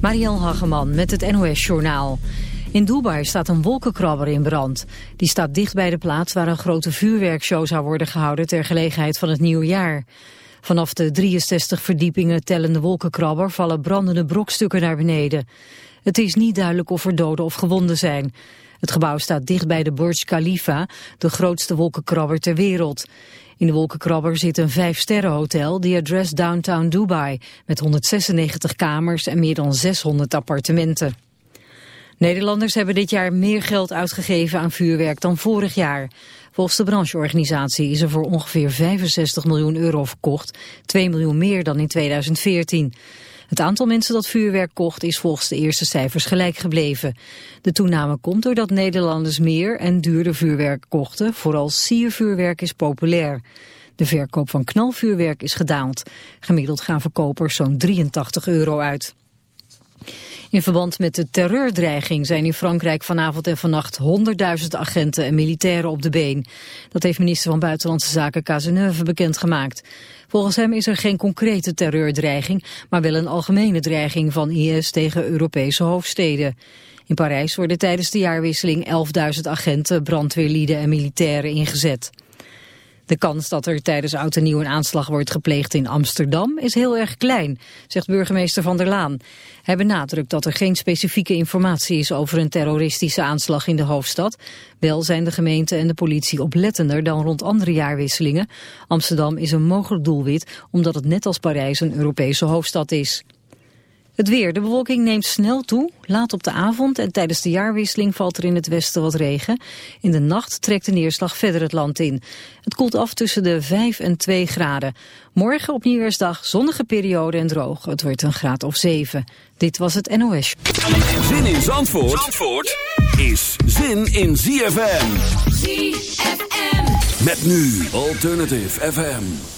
Marielle Hageman met het NOS Journaal. In Dubai staat een wolkenkrabber in brand. Die staat dicht bij de plaats waar een grote vuurwerkshow zou worden gehouden ter gelegenheid van het nieuwjaar. Vanaf de 63 verdiepingen tellende wolkenkrabber vallen brandende brokstukken naar beneden. Het is niet duidelijk of er doden of gewonden zijn. Het gebouw staat dicht bij de Burj Khalifa, de grootste wolkenkrabber ter wereld. In de wolkenkrabber zit een vijfsterrenhotel, The Address Downtown Dubai, met 196 kamers en meer dan 600 appartementen. Nederlanders hebben dit jaar meer geld uitgegeven aan vuurwerk dan vorig jaar. Volgens de brancheorganisatie is er voor ongeveer 65 miljoen euro verkocht, 2 miljoen meer dan in 2014. Het aantal mensen dat vuurwerk kocht is volgens de eerste cijfers gelijk gebleven. De toename komt doordat Nederlanders meer en duurder vuurwerk kochten. Vooral siervuurwerk is populair. De verkoop van knalvuurwerk is gedaald. Gemiddeld gaan verkopers zo'n 83 euro uit. In verband met de terreurdreiging zijn in Frankrijk vanavond en vannacht 100.000 agenten en militairen op de been. Dat heeft minister van Buitenlandse Zaken Cazeneuve bekendgemaakt. Volgens hem is er geen concrete terreurdreiging, maar wel een algemene dreiging van IS tegen Europese hoofdsteden. In Parijs worden tijdens de jaarwisseling 11.000 agenten, brandweerlieden en militairen ingezet. De kans dat er tijdens oud en nieuw een aanslag wordt gepleegd in Amsterdam is heel erg klein, zegt burgemeester Van der Laan. Hij benadrukt dat er geen specifieke informatie is over een terroristische aanslag in de hoofdstad. Wel zijn de gemeente en de politie oplettender dan rond andere jaarwisselingen. Amsterdam is een mogelijk doelwit omdat het net als Parijs een Europese hoofdstad is. Het weer. De bewolking neemt snel toe. Laat op de avond en tijdens de jaarwisseling valt er in het westen wat regen. In de nacht trekt de neerslag verder het land in. Het koelt af tussen de 5 en 2 graden. Morgen op Nieuwjaarsdag zonnige periode en droog. Het wordt een graad of 7. Dit was het NOS. Zin in Zandvoort, Zandvoort is zin in ZFM. ZFM. Met nu Alternative FM.